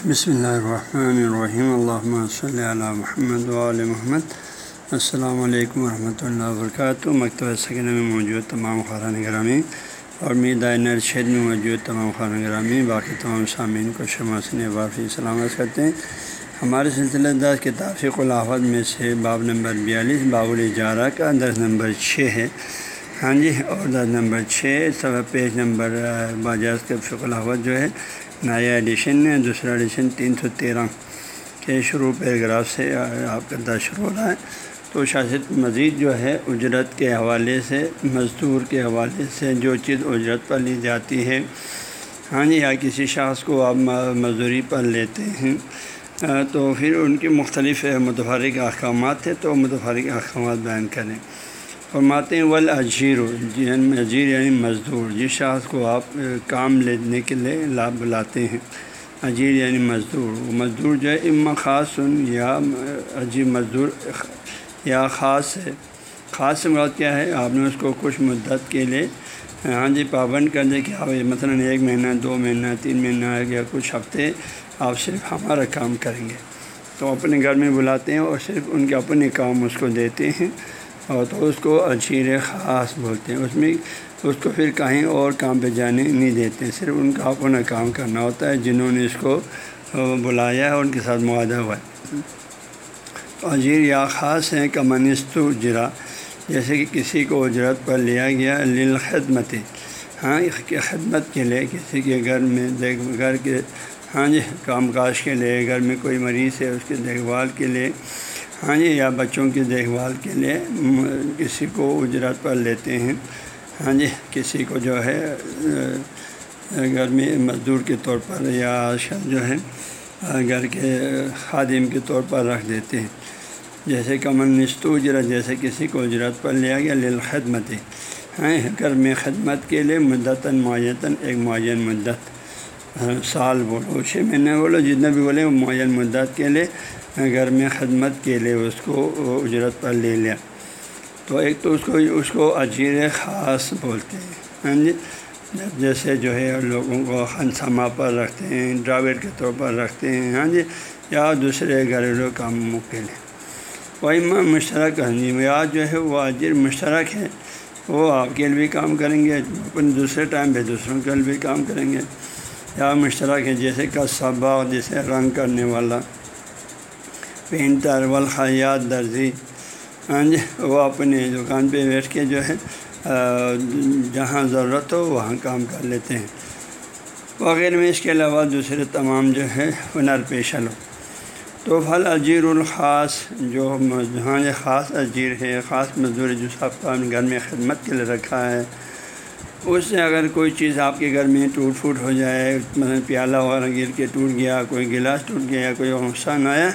بسم اللہ الرحمن الرحیم اللہ صلی اللہ محمد علیہ محمد السلام علیکم ورحمۃ اللہ وبرکاتہ مکتبہ سکینہ میں موجود تمام خارن گرامی اور میدائن شہر میں موجود تمام خارن گرامی باقی تمام سامعین کو شماسن وافی سلامت کرتے ہیں ہمارے سلسلہ دس کتاب فق الحفظ میں سے باب نمبر بیالیس باب الجارہ کا درس نمبر چھ ہے ہاں جی اور درس نمبر چھ سب پیج نمبر باجاز کے فق الحفظ جو ہے نیا ایڈیشن ہے، دوسرا ایڈیشن تین سو تیرہ کے شروع پیراگراف سے آپ کا درد شروع ہو رہا ہے۔ تو شاست مزید جو ہے، اجرت کے حوالے سے، مزدور کے حوالے سے جو چیز اجرت پر لی جاتی ہے۔ ہاں جی یا کسی شخص کو آپ مزدوری پر لیتے ہیں۔ تو پھر ان کی مختلف متفرق احکامات تھے تو متفرق احکامات بیان کریں۔ فرماتے ہیں ول اجیر اجیر یعنی مزدور جس شخص کو آپ کام لینے کے لیے لابھ بلاتے ہیں۔ اجیر یعنی مزدور مزدور جو ہے، اما خاص یا عجیب مزدور یا خاص ہے۔ خاص سے مراد کیا ہے؟ آپ نے اس کو کچھ مدت کے لیے ہاں جی پابند کر دیں کہ آپ مثلاً ایک مہینہ، دو مہینہ، تین مہینہ یا کچھ ہفتے آپ صرف ہمارا کام کریں گے۔ تو اپنے گھر میں بلاتے ہیں اور صرف ان کے اپنے کام اس کو دیتے ہیں۔ اور تو اس کو اجیر خاص بولتے ہیں۔ اس میں اس کو پھر کہیں اور کام پہ جانے نہیں دیتے۔ صرف ان کا اپنا کام کرنا ہوتا ہے جنہوں نے اس کو بلایا ہے ان کے ساتھ معاہدہ ہوا ہے۔ اجیر یا خاص ہیں کمنست اجرا۔ جیسے کہ کسی کو اجرت پر لیا گیا للخدمت۔ ہاں خدمت کے لیے کسی کے گھر میں دیکھ گھر کے ہاں جی کام کاج کے لیے، گھر میں کوئی مریض ہے، اس کے دیکھ بھال کے لیے ہاں جی یا بچوں کی دیکھ بھال کے لیے کسی کو اجرت پر لیتے ہیں۔ ہاں جی کسی کو جو ہے گھر میں مزدور کے طور پر یا جو ہے گھر کے خادم کے طور پر رکھ دیتے ہیں۔ جیسے کمن نست اجرت، جیسے کسی کو اجرت پر لیا گیا، للخدمت۔ ہاں گھر میں خدمت کے لیے مدتاً، معینتاً ایک معین مدت۔ ہاں، سال بولو، چھ مہینے بولو، جتنا بھی بولے، وہ معین مدت کے لیے گھر میں خدمت کے لیے اس کو اجرت پر لے لیا، تو ایک تو اس کو اس کو اجیر خاص بولتے ہیں ہاں جی؟ جیسے جو ہے لوگوں کو خنسامہ پر رکھتے ہیں ڈرائیور کے طور پر رکھتے ہیں ہاں جی؟ یا دوسرے گھریلو کاموں کے لیے۔ وہی ماں مشترک ہاں جی؟ یا جو ہے وہ اجیر مشترک ہے، وہ آپ کے لیے بھی کام کریں گے اپنے دوسرے ٹائم پہ دوسروں کے لیے بھی کام کریں گے۔ یا مشترک ہے، جیسے کا صبا جیسے رنگ کرنے والا۔ پینٹر والخیات درزی ہاں جی وہ اپنے دکان پہ بیٹھ کے جو ہے جہاں ضرورت ہو وہاں کام کر لیتے ہیں۔ وغیرہ میں اس کے علاوہ دوسرے تمام جو ہے ہنر پیشہ لو تو پھل اجیر الخاص، جو ہاں یہ خاص اجیر ہے، خاص مزدور جو سب کا گھر میں خدمت کے لیے رکھا ہے، اس سے اگر کوئی چیز آپ کے گھر میں ٹوٹ پھوٹ ہو جائے، مثلاً پیالہ وغیرہ گر کے ٹوٹ گیا، کوئی گلاس ٹوٹ گیا، کوئی نقصان آیا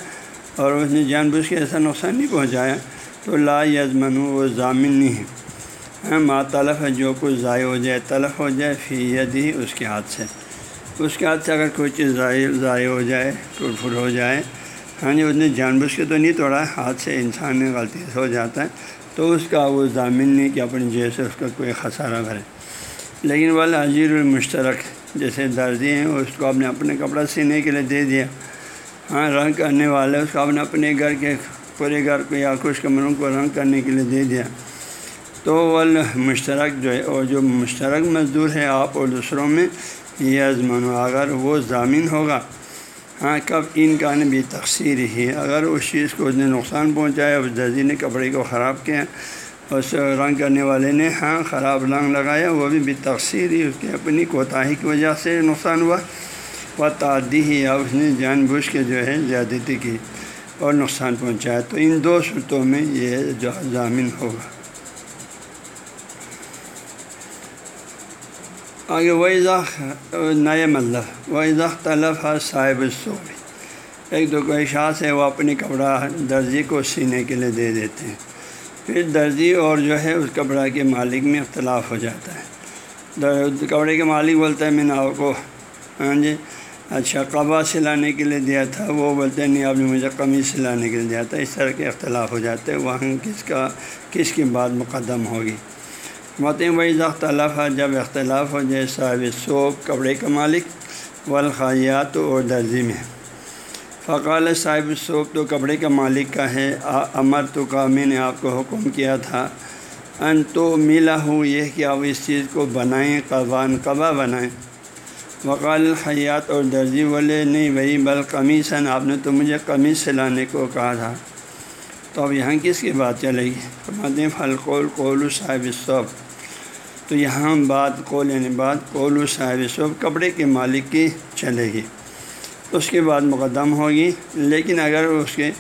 اور اس نے جان بوجھ کے ایسا نقصان نہیں پہنچایا تو لا یزمن وہ ضامن نہیں ہے۔ ماں طلف ہے، جو کچھ ضائع ہو جائے تلف ہو جائے، فی ہی اس کے ہاتھ سے۔ اس کے ہاتھ سے اگر کوئی چیز ضائع ضائع ہو جائے ٹوٹ پھوٹ ہو جائے ہاں جی اس نے جان بوجھ کے تو نہیں توڑا، ہاتھ سے انسان نے غلطی سے ہو جاتا ہے، تو اس کا وہ ضامن نہیں کہ اپنی جیب سے اس کا کوئی خسارہ بھرے۔ لیکن والا عجیر المشترک، جیسے درجی ہیں، اس کو آپ نے اپنے کپڑا سینے کے لیے دے دیا۔ ہاں رنگ کرنے والے اس کو آپ نے اپنے گھر کے پورے گھر کو یا کچھ کمروں کو رنگ کرنے کے لیے دے دیا۔ تو ول مشترک جو ہے، اور جو مشترک مزدور ہے آپ اور دوسروں میں، یہ ازمن اگر وہ ضامین ہوگا ہاں کب ان کا بھی تقسیر ہی اگر اس چیز کو اس نے نقصان پہنچایا، اس درجی نے کپڑے کو خراب کیا، اس رنگ کرنے والے نے ہاں خراب رنگ لگایا، وہ بھی تقسیر ہی، اس کی اپنی کوتاہی کی وجہ سے نقصان ہوا۔ وہ تعدی ہی یا اس نے جان بوجھ کے جو ہے زیادتی کی اور نقصان پہنچایا۔ تو ان دو صورتوں میں یہ جو ضامن ہوگا۔ آگے وہی نئے مطلب وہی طلب ہے صاحب صوبی ایک دو کوئی شاخ ہے وہ اپنی کپڑا درزی کو سینے کے لیے دے دیتے ہیں۔ پھر درزی اور جو ہے اس کپڑا کے مالک میں اختلاف ہو جاتا ہے۔ کپڑے کے مالک بولتا ہے میں نے آپ کو ہاں جی اچھا قبا سلانے کے لیے دیا تھا، وہ بولتے ہیں، نہیں، آپ نے مجھے قمیض سلانے کے لیے دیا تھا۔ اس طرح کے اختلاف ہو جاتے ہیں، وہاں کس کا، کس کی بات مقدم ہوگی؟ متیں وہی اختلاف ہے جب اختلاف ہو جائے، صاحب سوپ، کپڑے کا مالک والخیات اور درزی میں۔ فقال، صاحب صوب تو کپڑے کا مالک کا ہے امر تو کا، میں نے آپ کو حکم کیا تھا۔ ان تو ملا ہوں یہ کہ آپ اس چیز کو بنائیں قبان قبا بنائیں۔ وقال الحیات اور درجی والے، نہیں بھائی، بل قمیصن آپ نے تو مجھے قمیص سلانے کو کہا تھا۔ تو اب یہاں کس کی بات چلے گی فرماتے ہیں فلقول قول صاحب صوب تو یہاں بات قول یعنی بات قول صاحب صوب کپڑے کے مالک کی چلے گی۔ اس کے بعد مقدم ہوگی۔ لیکن اگر اس کے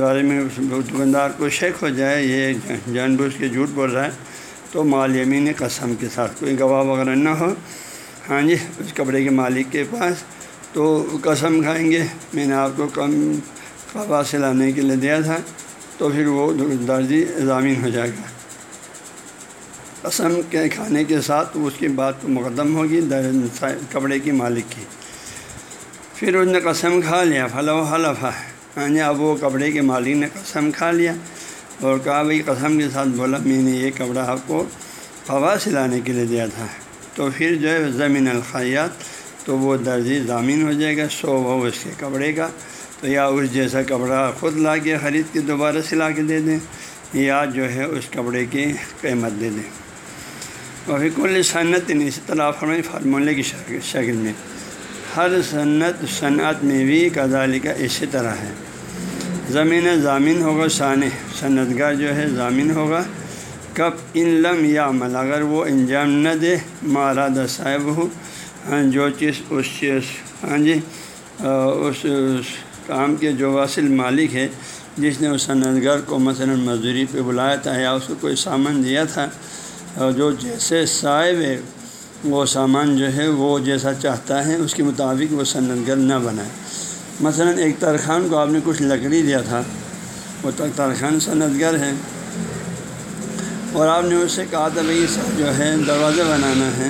بارے میں دکاندار کو شک ہو جائے، یہ جان بوجھ کے جھوٹ بول رہا ہے، تو مال یمین قسم کے ساتھ کوئی گواہ وغیرہ نہ ہو۔ ہاں جی اس کپڑے کے مالک کے پاس تو قسم کھائیں گے۔ میں نے آپ کو کم قبا سے لانے کے لیے دیا تھا، تو پھر وہ درجی ضامین ہو جائے گا۔ قسم کے کھانے کے ساتھ اس کی بات مقدم ہوگی کپڑے کی مالک کی۔ پھر اس نے قسم کھا لیا، فلاں و حلف ہاں جی اب وہ کپڑے کے مالک نے قسم کھا لیا اور کہا، بھائی قسم کے ساتھ بولا، میں نے یہ کپڑا آپ کو ہوا سلانے کے لیے دیا تھا۔ تو پھر جو ہے زمین الخیات تو وہ درجی ضامین ہو جائے گا، سو وہ اس کے کپڑے کا۔ تو یا اس جیسا کپڑا خود لا کے خرید کے دوبارہ سلا کے دے دیں، یا جو ہے اس کپڑے کی قیمت دے دیں۔ اور پھر کل صنعت یعنی اسی طرح فرمائی فارمولے کی شکل میں۔ ہر صنعت صنعت میں بھی کزالی کا اسی طرح ہے۔ زمین ضامین ہوگا شان صنعت گاہ جو ہے ضامین ہوگا۔ کب ان لم یا عمل اگر وہ انجام نہ دے ماراد صاحب ہو ہاں جو چیز، اس چیز ہاں جی اس کام کے جو واصل مالک ہے، جس نے اس صنعت گار کو مثلا مزدوری پہ بلایا تھا یا اس کو کوئی سامان دیا تھا اور جو جیسے صاحب ہے، وہ سامان جو ہے، وہ جیسا چاہتا ہے، اس کے مطابق وہ صنعت گر نہ بنائے۔ مثلا ایک ترخان کو آپ نے کچھ لکڑی دیا تھا، وہ ترخان صنعت گر ہے۔ اور آپ نے اس سے کہا تھا بھائی جو ہے دروازہ بنانا ہے۔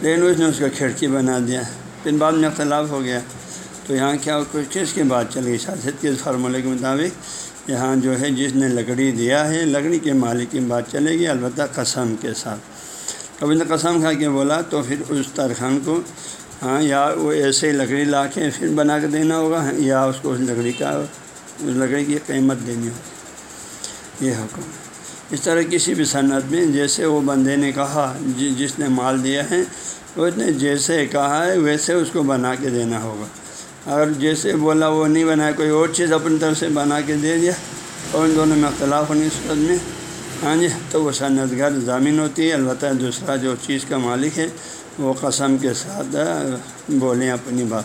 لیکن اس نے اس کا کھڑکی بنا دیا۔ پھر بعد میں اختلاف ہو گیا۔ تو یہاں کیا کچھ چیز کی بات چل گئی سیاست کے فارمولے کے مطابق یہاں جو ہے جس نے لکڑی دیا ہے، لکڑی کے مالک کی بات چلے گی، البتہ قسم کے ساتھ۔ کبھی نے قسم کھا کے بولا، تو پھر اس ترخان کو ہاں یا وہ ایسے ہی لکڑی لا کے پھر بنا کے دینا ہوگا، یا اس کو اس لکڑی کا، اس لکڑی کی قیمت دینی ہوگی۔ یہ حکم۔ اس طرح کسی بھی صنعت میں جیسے وہ بندے نے کہا جی، جس نے مال دیا ہے اس نے جیسے کہا ہے، ویسے اس کو بنا کے دینا ہوگا۔ اگر جیسے بولا، وہ نہیں بنایا کوئی اور چیز اپنی طرف سے بنا کے دے دیا۔ اور ان دونوں میں اختلاف ہونے صورت میں ہاں جی تو وہ صنعت گھر ضامین ہوتی ہے۔ البتہ دوسرا جو چیز کا مالک ہے، وہ قسم کے ساتھ بولیں اپنی بات۔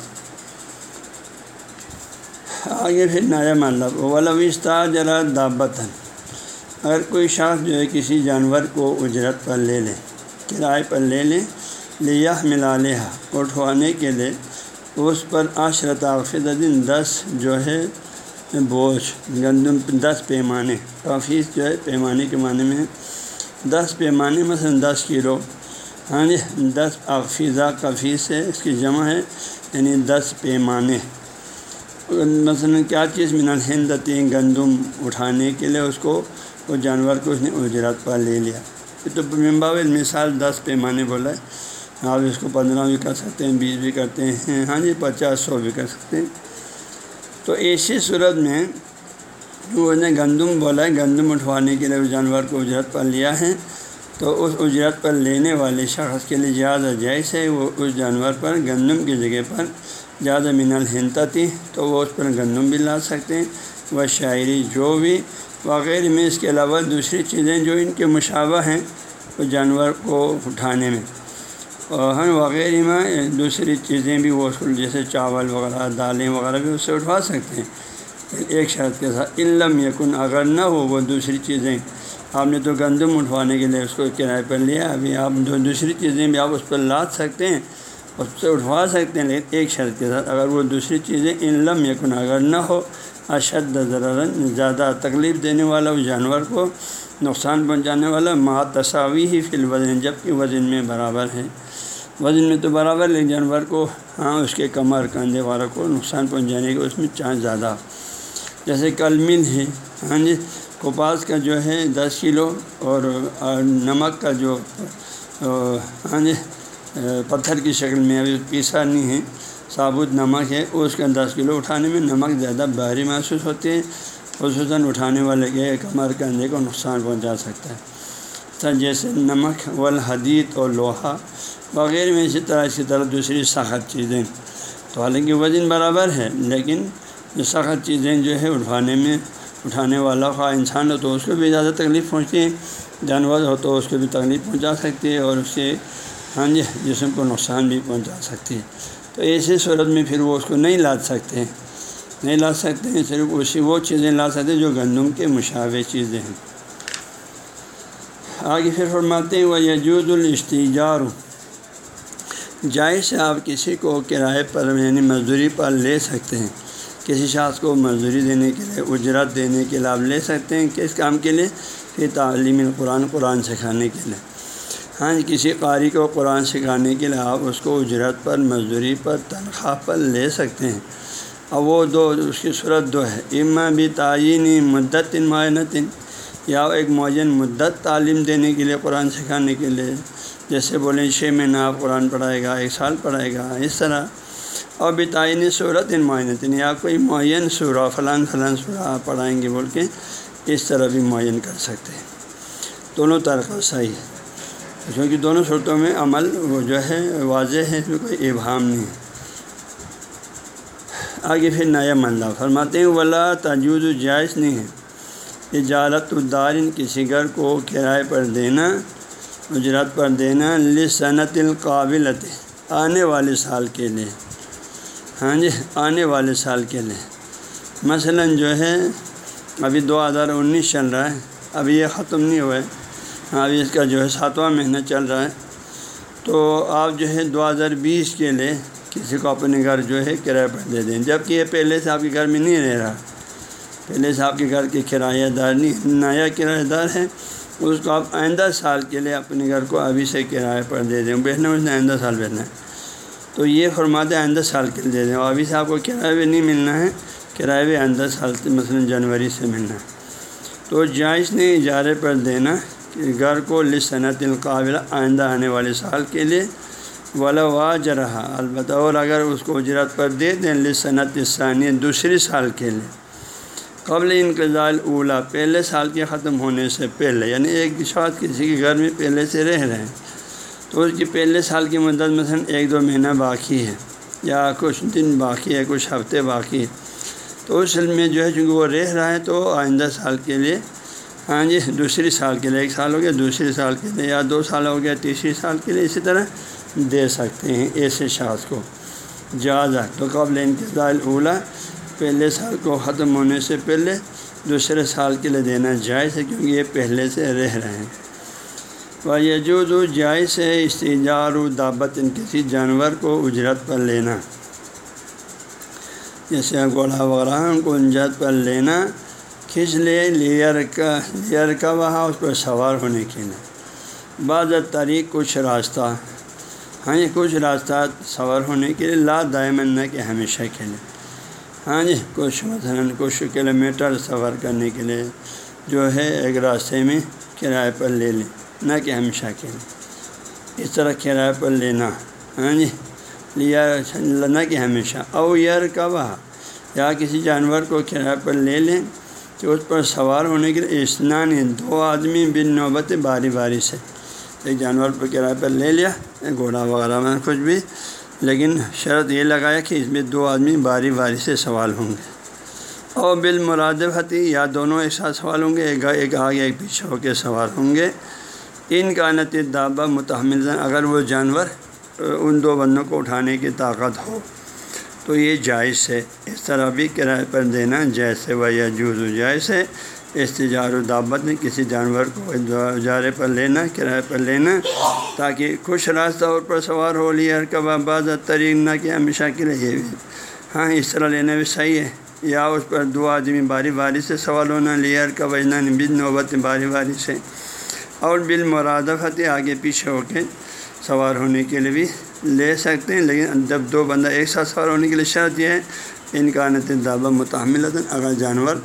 آگے پھر نیا مطلب ولوستہ ذرا دعبتاً اگر کوئی شخص جو ہے کسی جانور کو اجرت پر لے لے، کرائے پر لے لیں لیا ملا لیا اٹھوانے کے لیے، اس پر عشرت آفد دن دس جو ہے بوجھ، گندم دس پیمانے کافی جو ہے پیمانے کے معنی میں دس پیمانے مثلاً دس کلو ہاں جی دس افیزہ کفیس ہے، اس کی جمع ہے یعنی دس پیمانے۔ مثلاً کیا چیز؟ من الحندتی گندم اٹھانے کے لیے اس کو وہ جانور کو اس نے اجرت پر لے لیا۔ تو ممباول مثال دس پیمانے بولا ہے۔ آپ اس کو پندرہ بھی کر سکتے ہیں، بیس بھی کرتے ہیں۔ ہاں جی پچاس، سو بھی کر سکتے ہیں۔ تو ایسی صورت میں وہ نے گندم بولا ہے، گندم اٹھوانے کے لیے اس جانور کو اجرت پر لیا ہے۔ تو اس اجرت پر لینے والے شخص کے لیے زیادہ جائز ہے۔ وہ اس جانور پر گندم کی جگہ پر زیادہ من الحنتا تھی تو وہ اس پر گندم بھی لا سکتے ہیں۔ وہ شاعری جو بھی وغیرہ میں اس کے علاوہ دوسری چیزیں جو ان کے مشابہ ہیں اس جانور کو اٹھانے میں۔ اور ہم وغیرہ میں دوسری چیزیں بھی وہ جیسے چاول وغیرہ، دالیں وغیرہ بھی اس سے اٹھوا سکتے ہیں۔ ایک شرط کے ساتھ علم یقن اگر نہ ہو وہ دوسری چیزیں۔ آپ نے تو گندم اٹھوانے کے لیے اس کو کرائے پر لیا، ابھی آپ دو دوسری چیزیں بھی آپ اس پر لاد سکتے ہیں، اس سے اٹھوا سکتے ہیں۔ لیکن ایک شرط کے ساتھ اگر وہ دوسری چیزیں علم یقن اگر نہ ہو اشد ضرر زیادہ تکلیف دینے والا اس جانور کو نقصان پہنچانے والا ماں تصاوی ہی فی الوزن جبکہ وزن میں برابر ہے۔ وزن میں تو برابر، لیکن جانور کو ہاں اس کے کمر، کندھے والا کو نقصان پہنچانے کے اس میں چانس زیادہ۔ جیسے کل مل ہے ہاں جی کپاس کا جو ہے دس کلو اور نمک کا جو ہاں جی پتھر کی شکل میں ابھی پیسا نہیں ہے۔ ثابت نمک ہے، اس کا دس کلو اٹھانے میں نمک زیادہ بھاری محسوس ہوتی ہے، خصوصاً اٹھانے والے کے کمر کندھے کو نقصان پہنچا سکتا ہے۔ جیسے نمک، والحدید اور لوہا وغیرہ میں اسی طرح اسی طرح دوسری سخت چیزیں۔ تو حالانکہ وزن برابر ہے، لیکن جو سخت چیزیں جو ہے، اٹھانے میں، اٹھانے والا خواہ انسان ہو تو اس کو بھی زیادہ تکلیف پہنچتی ہے، جانور ہو تو اس کو بھی تکلیف پہنچا سکتی ہے اور اس کے ہاں جی جسم کو نقصان بھی پہنچا سکتی ہے۔ تو ایسی صورت میں پھر وہ اس کو نہیں لا سکتے نہیں لا سکتے ہیں، صرف اسی وہ چیزیں لا سکتے ہیں جو گندم کے مشابہ چیزیں ہیں۔ آگے پھر فرماتے ہیں وہ یجود الاشتجار جائز سے آپ کسی کو کرائے پر یعنی مزدوری پر لے سکتے ہیں۔ کسی شخص کو مزدوری دینے کے لیے، اجرت دینے کے لیے آپ لے سکتے ہیں۔ کس کام کے لیے؟ پھر تعلیم القرآن، قرآن سکھانے کے لیے۔ ہاں کسی قاری کو قرآن سکھانے کے لیے آپ اس کو اجرت پر، مزدوری پر، تنخواہ پر لے سکتے ہیں۔ اور وہ دو، اس کی صورت دو ہے۔ اما بھی تعینی مدت معینت۔ یا ایک معین مدت تعلیم دینے کے لیے، قرآن سکھانے کے لیے۔ جیسے بولیں، چھ مہینہ آپ قرآن پڑھائے گا، ایک سال پڑھائے گا، اس طرح۔ اور بتعین صورت ان معینت۔ یا کوئی معین سورہ فلاں فلاں سورہ آپ پڑھائیں گے، بول کے اس طرح بھی معین کر سکتے ہیں۔ دونوں طرح صحیح ہے۔ کیونکہ دونوں صورتوں میں عمل وہ جو ہے واضح ہے، اس میں کوئی ابہام نہیں آگے پھر نیا مندہ فرماتے ہیں، ولا تجوز جائز نہیں ہے۔ اجالت الدارن کسی گھر کو کرائے پر دینا، اجرت پر دینا لصنت القابلت، آنے والے سال کے لیے۔ ہاں جی آنے والے سال کے لیے۔ مثلا جو ہے، ابھی دو ہزار انیس چل رہا ہے، ابھی یہ ختم نہیں ہوا ہے۔ ابھی اس کا جو ہے ساتواں مہینہ چل رہا ہے۔ تو آپ جو ہے دو ہزار بیس کے لیے کسی کو اپنے گھر جو ہے کرایہ پر دے دیں۔ جبکہ یہ پہلے سے آپ کے گھر میں نہیں رہ رہا۔ پہلے سے آپ کے گھر کے کرایہ دار نہیں، نیا کرایہ دار ہے۔ اس کو آپ آئندہ سال کے لیے اپنے گھر کو ابھی سے کرایہ پر دے دیں۔ بیٹھنا اس نے آئندہ سال بیٹھنا ہے۔ تو یہ فرماتے آئندہ سال کے لیے دے دیں۔ اور ابھی سے آپ کو کرایہ بھی نہیں ملنا ہے، کرایہ بھی آئندہ سال، مثلاً جنوری سے ملنا ہے۔ تو جائز نے اجارے پر دینا۔ گھر کو لصنت القابل آئندہ آنے والے سال کے لیے ولا واج رہا البتہ اور اگر اس کو اجرت پر دے دیں لصنت ثانیہ دوسری سال کے لیے۔ قبل انقضال اولا پہلے سال کے ختم ہونے سے پہلے یعنی ایک شاید کسی کے گھر میں پہلے سے رہ رہے ہیں۔ تو اس کی پہلے سال کی مدت مثلاً ایک دو مہینہ باقی ہے، یا کچھ دن باقی ہے، کچھ ہفتے باقی ہے۔ تو اس میں جو ہے، چونکہ وہ رہ رہا ہے، تو آئندہ سال کے لیے ہاں جی دوسری سال کے لیے، ایک سال ہو گیا، دوسری سال کے لیے یا دو سال ہو گیا، تیسری سال کے لیے اسی طرح دے سکتے ہیں ایسے شاخ کو۔ جازہ تو قبل انتظار اولا، پہلے سال کو ختم ہونے سے پہلے دوسرے سال کے لیے دینا جائز ہے کیونکہ یہ پہلے سے رہ رہے ہیں۔ و یجوز و جائز ہے استجار و دعوت ان کسی جانور کو اجرت پر لینا۔ جیسے گھوڑا وغیرہ کو اجرت پر لینا۔ کھینچ لے، لیئر کا لیئر کا وہاں اس پر سوار ہونے کے لیے۔ بعض طریق کچھ راستہ ہاں جی کچھ راستہ سوار ہونے کے لیے لا دائمن نہ کہ ہمیشہ کے لیے۔ ہاں جی کچھ مثلاً کچھ کلو میٹر سفر کرنے کے لیے جو ہے ایک راستے میں کرائے پر لے لیں، نہ کہ ہمیشہ کے لیے۔ اس طرح کرائے پر لینا ہاں جی لیا، نہ کہ ہمیشہ، او یار کا وہاں۔ یا کسی جانور کو کرائے پر لے لیں کہ اس پر سوار ہونے کے لیے اسنان دو آدمی بن نوبت باری باری سے۔ ایک جانور پر کرایہ پر لے لیا گھوڑا وغیرہ، میں کچھ بھی۔ لیکن شرط یہ لگایا کہ اس میں دو آدمی باری باری سے سوال ہوں گے۔ اور بالمرادفتی یا دونوں ایک ساتھ سوال ہوں گے، ایک ایک آگے، ایک پیچھے ہو کے سوال ہوں گے۔ ان کا نت دعبہ متحمل اگر وہ جانور ان دو بندوں کو اٹھانے کی طاقت ہو۔ تو یہ جائز ہے۔ اس طرح بھی کرائے پر دینا جیسے و یا جوز و جائز ہے۔ استجار و دعوت میں کسی جانور کو اجارے پر لینا، کرائے پر لینا تاکہ خوش راستہ اور پر سوار ہو لیا۔ کب بعض طریق نہ کہ ہمیشہ کے لیے۔ یہ بھی ہاں اس طرح لینا بھی صحیح ہے۔ یا اس پر دو آدمی باری باری سے سوال ہونا لیئر کا وجنا بن نوبت باری باری سے۔ اور بالمرادفت آگے پیچھے ہو کے سوار ہونے کے لیے بھی لے سکتے ہیں، لیکن جب دو بندہ ایک ساتھ سوار ہونے کے لیے شرط یہ ہے، ان کا نت متحمل اگر جانور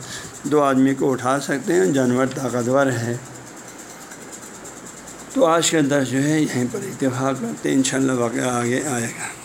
دو آدمی کو اٹھا سکتے ہیں، جانور طاقتور ہے۔ تو آج کا درس جو ہے، یہیں پر اتفاق کرتے ہیں، انشاءاللہ شاء واقعہ آگے آئے گا۔